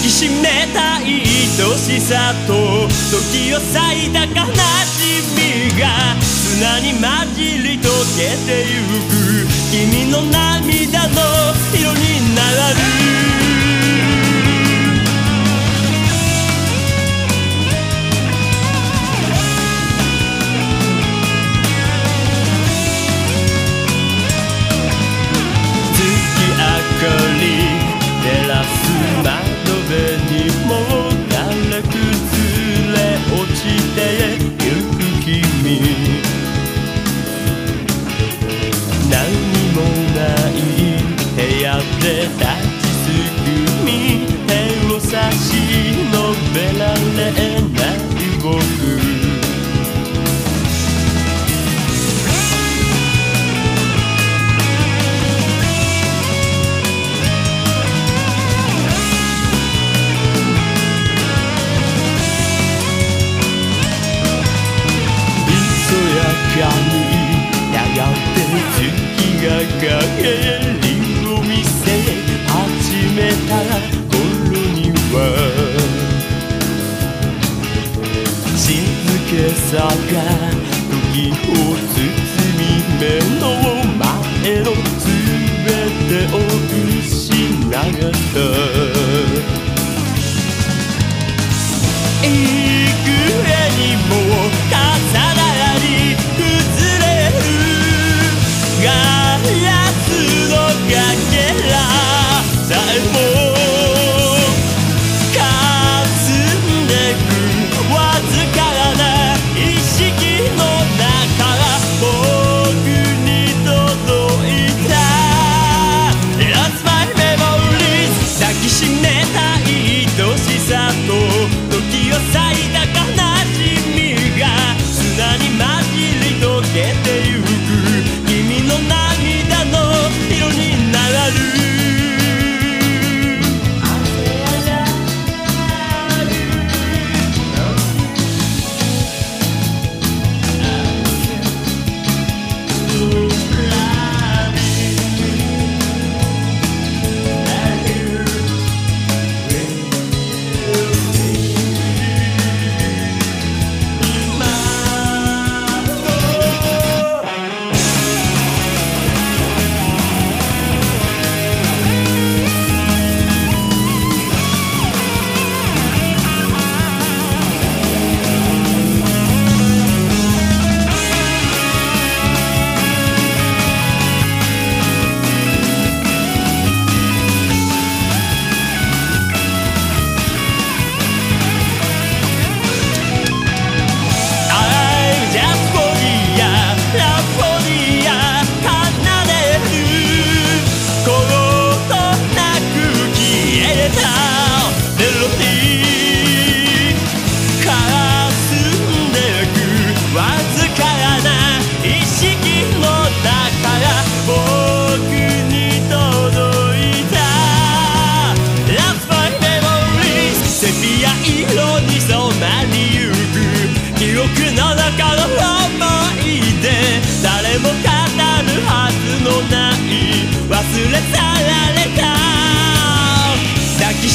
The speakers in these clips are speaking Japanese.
きしめた愛しさと時を割いた悲しみが砂に混じり溶けてゆく君の涙の色になる明かり照らす前もうもらくずれ落ちてゆく君。何もない部屋で立ちすくみ手を差し伸べられ陰りを見せ始めた頃には静けさが時を包み目の前のぎ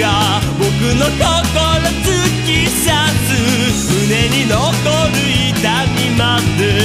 が僕の心突き刺す。胸に残る痛みまで。